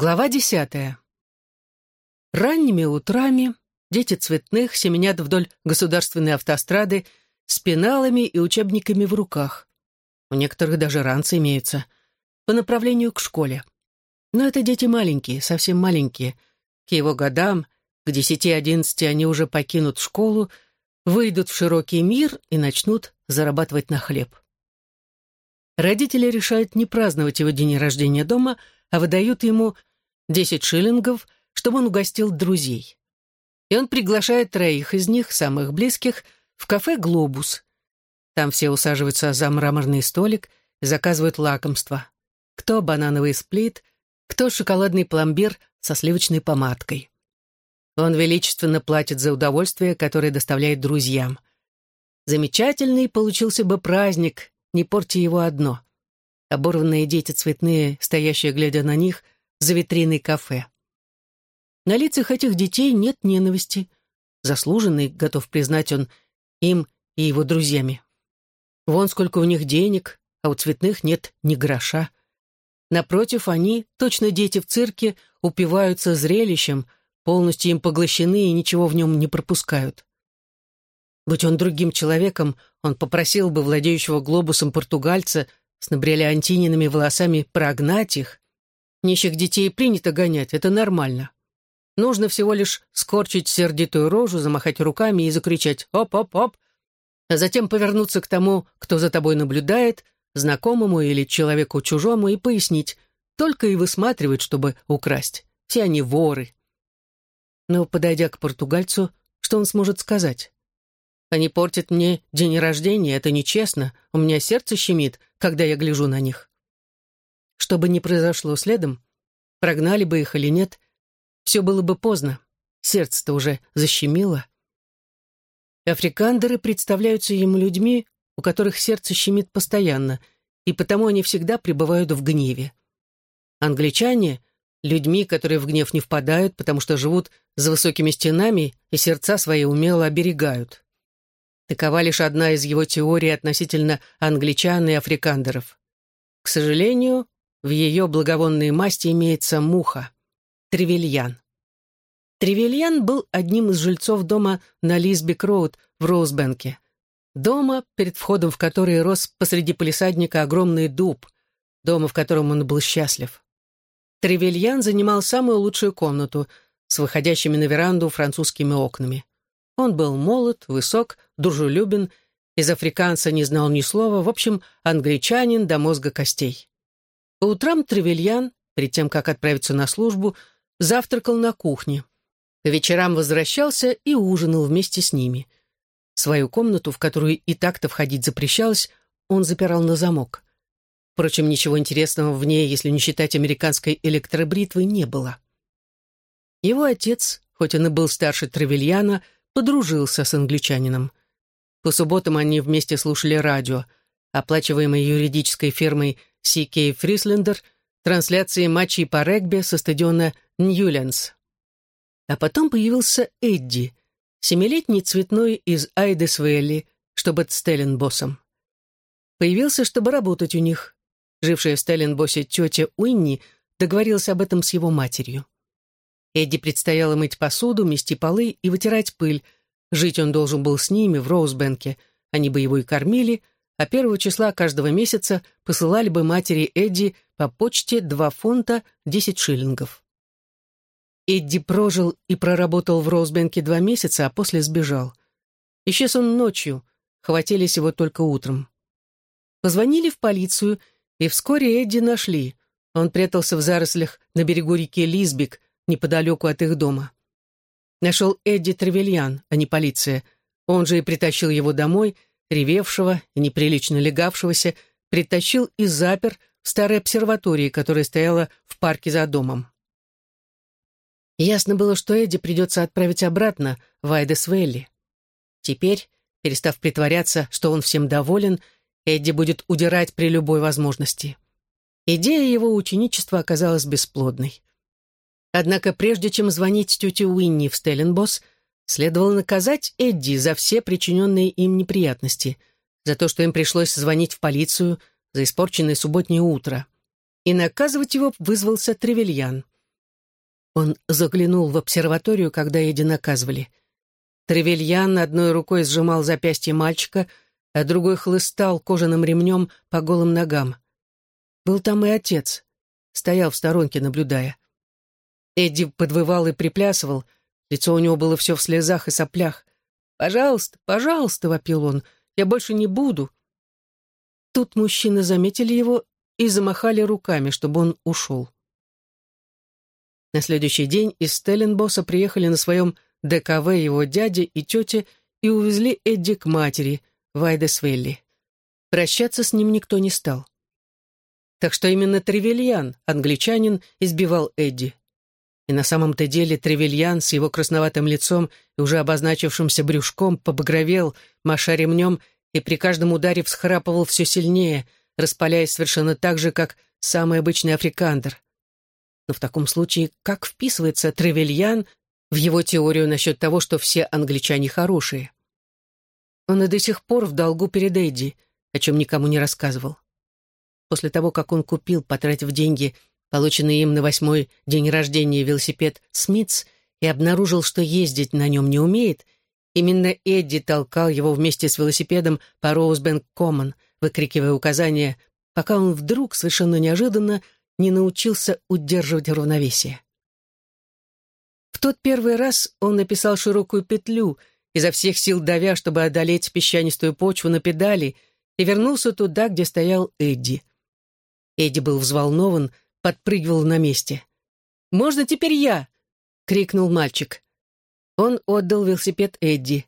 Глава десятая. Ранними утрами дети цветных семенят вдоль государственной автострады с пеналами и учебниками в руках. У некоторых даже ранцы имеются. По направлению к школе. Но это дети маленькие, совсем маленькие. К его годам, к десяти-одиннадцати они уже покинут школу, выйдут в широкий мир и начнут зарабатывать на хлеб. Родители решают не праздновать его день рождения дома, а выдают ему десять шиллингов, чтобы он угостил друзей. И он приглашает троих из них, самых близких, в кафе «Глобус». Там все усаживаются за мраморный столик заказывают лакомства. Кто банановый сплит, кто шоколадный пломбир со сливочной помадкой. Он величественно платит за удовольствие, которое доставляет друзьям. Замечательный получился бы праздник, не порти его одно. Оборванные дети цветные, стоящие, глядя на них — за витриной кафе. На лицах этих детей нет ненависти. Заслуженный, готов признать он, им и его друзьями. Вон сколько у них денег, а у цветных нет ни гроша. Напротив, они, точно дети в цирке, упиваются зрелищем, полностью им поглощены и ничего в нем не пропускают. Будь он другим человеком, он попросил бы владеющего глобусом португальца с набриллиантиненными волосами прогнать их, Нищих детей принято гонять, это нормально. Нужно всего лишь скорчить сердитую рожу, замахать руками и закричать «Оп-оп-оп!», а затем повернуться к тому, кто за тобой наблюдает, знакомому или человеку чужому, и пояснить, только и высматривают, чтобы украсть. Все они воры. Но, подойдя к португальцу, что он сможет сказать? Они портят мне день рождения, это нечестно, у меня сердце щемит, когда я гляжу на них. Что бы ни произошло следом, прогнали бы их или нет, все было бы поздно. Сердце-то уже защемило. Африкандеры представляются ему людьми, у которых сердце щемит постоянно, и потому они всегда пребывают в гневе. Англичане — людьми, которые в гнев не впадают, потому что живут за высокими стенами и сердца свои умело оберегают. Такова лишь одна из его теорий относительно англичан и африкандеров. К сожалению, в ее благовонной масти имеется муха. Тревельян. Тревельян был одним из жильцов дома на Лисбек-Роуд в Роузбенке. Дома, перед входом в который рос посреди полисадника огромный дуб, дома, в котором он был счастлив. Тревельян занимал самую лучшую комнату с выходящими на веранду французскими окнами. Он был молод, высок, дружелюбен, из африканца не знал ни слова, в общем, англичанин до мозга костей. По утрам Тревельян, перед тем, как отправиться на службу, завтракал на кухне. По вечерам возвращался и ужинал вместе с ними. Свою комнату, в которую и так-то входить запрещалось, он запирал на замок. Впрочем, ничего интересного в ней, если не считать американской электробритвы, не было. Его отец, хоть он и был старше Тревельяна, подружился с англичанином. По субботам они вместе слушали радио, оплачиваемое юридической фирмой Си Кей Фрислендер трансляции матчей по регби со стадиона Ньюленс. А потом появился Эдди, семилетний цветной из Айдесвелли, чтобы быть Стелленбоссом. Появился, чтобы работать у них. Жившая в Стелленбоссе тетя Уинни договорилась об этом с его матерью. Эдди предстояло мыть посуду, мести полы и вытирать пыль. Жить он должен был с ними в Роузбенке. Они бы его и кормили, а первого числа каждого месяца посылали бы матери Эдди по почте 2 фунта 10 шиллингов. Эдди прожил и проработал в Роузбенке два месяца, а после сбежал. Исчез он ночью, хватились его только утром. Позвонили в полицию, и вскоре Эдди нашли. Он прятался в зарослях на берегу реки Лизбик, неподалеку от их дома. Нашел Эдди Тревельян, а не полиция. Он же и притащил его домой — ревевшего и неприлично легавшегося, притащил и запер в старой обсерватории, которая стояла в парке за домом. Ясно было, что Эдди придется отправить обратно в Айдесвелли. Теперь, перестав притворяться, что он всем доволен, Эдди будет удирать при любой возможности. Идея его ученичества оказалась бесплодной. Однако прежде чем звонить тете Уинни в Стелленбосс, Следовало наказать Эдди за все причиненные им неприятности, за то, что им пришлось звонить в полицию, за испорченное субботнее утро. И наказывать его вызвался Тревельян. Он заглянул в обсерваторию, когда Эдди наказывали. Тревельян одной рукой сжимал запястье мальчика, а другой хлыстал кожаным ремнем по голым ногам. Был там и отец, стоял в сторонке, наблюдая. Эдди подвывал и приплясывал, лицо у него было все в слезах и соплях. «Пожалуйста, пожалуйста», — вопил он, — «я больше не буду». Тут мужчины заметили его и замахали руками, чтобы он ушел. На следующий день из Стелленбосса приехали на своем ДКВ его дядя и тетя и увезли Эдди к матери, Вайдесвелли. Прощаться с ним никто не стал. Так что именно Тревельян, англичанин, избивал Эдди. И на самом-то деле Тревельян с его красноватым лицом и уже обозначившимся брюшком побагровел, маша ремнем, и при каждом ударе всхрапывал все сильнее, распаляясь совершенно так же, как самый обычный африкандр. Но в таком случае как вписывается Тревельян в его теорию насчет того, что все англичане хорошие? Он и до сих пор в долгу перед Эдди, о чем никому не рассказывал. После того, как он купил, потратив деньги, полученные им на восьмой день рождения велосипед «Смитс», и обнаружил, что ездить на нем не умеет, именно Эдди толкал его вместе с велосипедом по Роузбенк-Коммон, выкрикивая указания, пока он вдруг, совершенно неожиданно, не научился удерживать равновесие. В тот первый раз он написал широкую петлю, изо всех сил давя, чтобы одолеть песчанистую почву на педали, и вернулся туда, где стоял Эдди. Эдди был взволнован, подпрыгивал на месте. «Можно теперь я?» — крикнул мальчик. Он отдал велосипед Эдди.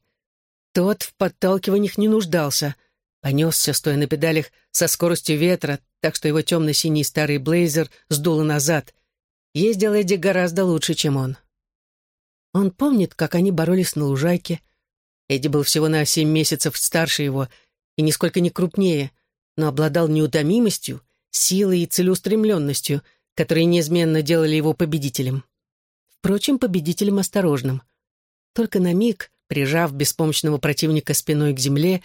Тот в подталкиваниях не нуждался. Понесся, стоя на педалях, со скоростью ветра, так что его темно-синий старый блейзер сдуло назад. Ездил Эдди гораздо лучше, чем он. Он помнит, как они боролись на лужайке. Эдди был всего на семь месяцев старше его и нисколько не крупнее, но обладал неутомимостью, силой и целеустремленностью, которые неизменно делали его победителем. Впрочем, победителем осторожным. Только на миг, прижав беспомощного противника спиной к земле,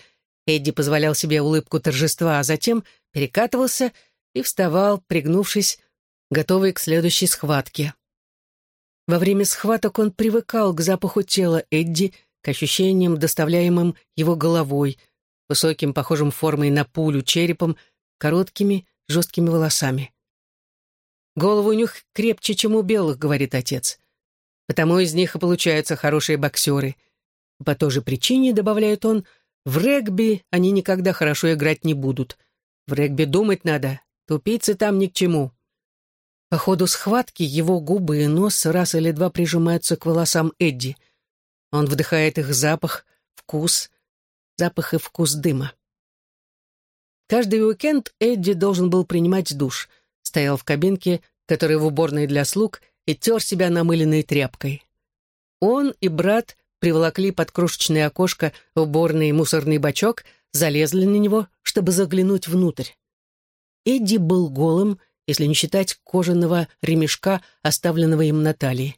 Эдди позволял себе улыбку торжества, а затем перекатывался и вставал, пригнувшись, готовый к следующей схватке. Во время схваток он привыкал к запаху тела Эдди, к ощущениям, доставляемым его головой, высоким, похожим формой на пулю, черепом, короткими, жесткими волосами. «Голову у них крепче, чем у белых», — говорит отец. «Потому из них и получаются хорошие боксеры. По той же причине, — добавляет он, — в регби они никогда хорошо играть не будут. В регби думать надо, тупицы там ни к чему». По ходу схватки его губы и нос раз или два прижимаются к волосам Эдди. Он вдыхает их запах, вкус, запах и вкус дыма. Каждый уикенд Эдди должен был принимать душ, стоял в кабинке, которая в уборной для слуг, и тер себя намыленной тряпкой. Он и брат приволокли под крошечное окошко уборный мусорный бачок, залезли на него, чтобы заглянуть внутрь. Эдди был голым, если не считать кожаного ремешка, оставленного им на талии.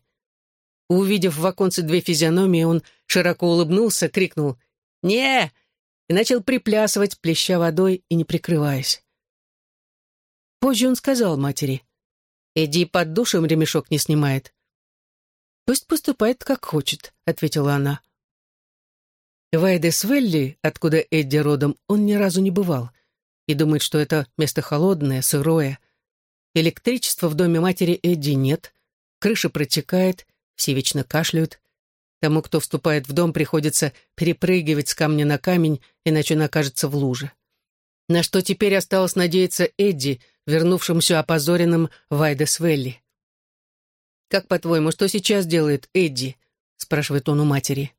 Увидев в оконце две физиономии, он широко улыбнулся, крикнул «Не, и начал приплясывать, плеща водой и не прикрываясь. Позже он сказал матери, «Эдди под душем ремешок не снимает». «Пусть поступает, как хочет», — ответила она. В Айдесвелли, откуда Эдди родом, он ни разу не бывал и думает, что это место холодное, сырое. Электричества в доме матери Эдди нет, крыша протекает, все вечно кашляют. Тому, кто вступает в дом, приходится перепрыгивать с камня на камень, иначе он окажется в луже. На что теперь осталось надеяться Эдди, вернувшемуся опозоренным в Айдесвелли. «Как, по-твоему, что сейчас делает Эдди?» — спрашивает он у матери.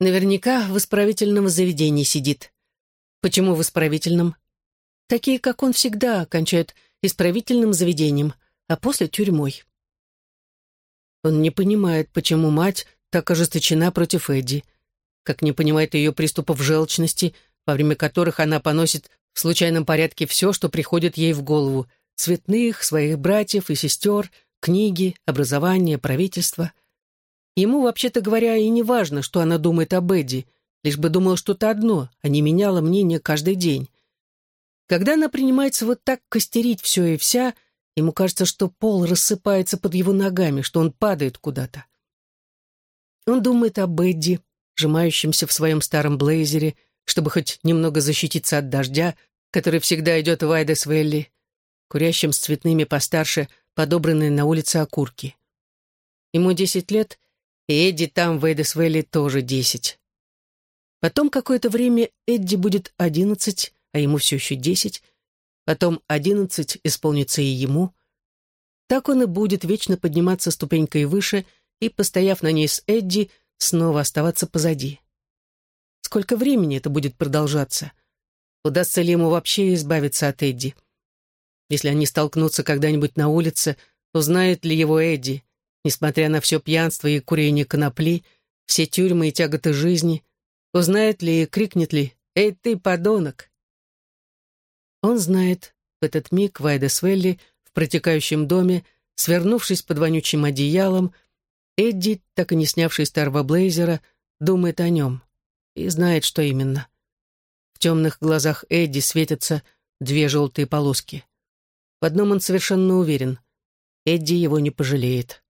«Наверняка в исправительном заведении сидит». «Почему в исправительном?» «Такие, как он всегда, кончают исправительным заведением, а после тюрьмой». Он не понимает, почему мать так ожесточена против Эдди, как не понимает ее приступов желчности, во время которых она поносит в случайном порядке все, что приходит ей в голову, цветных, своих братьев и сестер, книги, образование, правительство. Ему, вообще-то говоря, и не важно, что она думает об Эдди, лишь бы думала что-то одно, а не меняла мнение каждый день. Когда она принимается вот так костерить все и вся, Ему кажется, что пол рассыпается под его ногами, что он падает куда-то. Он думает об Эдди, сжимающемся в своем старом блейзере, чтобы хоть немного защититься от дождя, который всегда идет в Айдесвелли, курящим с цветными постарше, подобранные на улице окурки. Ему десять лет, и Эдди там в Эйдесвелле тоже десять. Потом какое-то время Эдди будет одиннадцать, а ему все еще десять. Потом одиннадцать исполнится и ему. Так он и будет вечно подниматься ступенькой выше и, постояв на ней с Эдди, снова оставаться позади. Сколько времени это будет продолжаться? Удастся ли ему вообще избавиться от Эдди? Если они столкнутся когда-нибудь на улице, узнает ли его Эдди, несмотря на все пьянство и курение конопли, все тюрьмы и тяготы жизни, узнает ли и крикнет ли «Эй, ты, подонок!» Он знает, в этот миг в Айдесвелли, в протекающем доме, свернувшись под вонючим одеялом, Эдди, так и не снявший старого блейзера, думает о нем и знает, что именно. В темных глазах Эдди светятся две желтые полоски. В одном он совершенно уверен — Эдди его не пожалеет.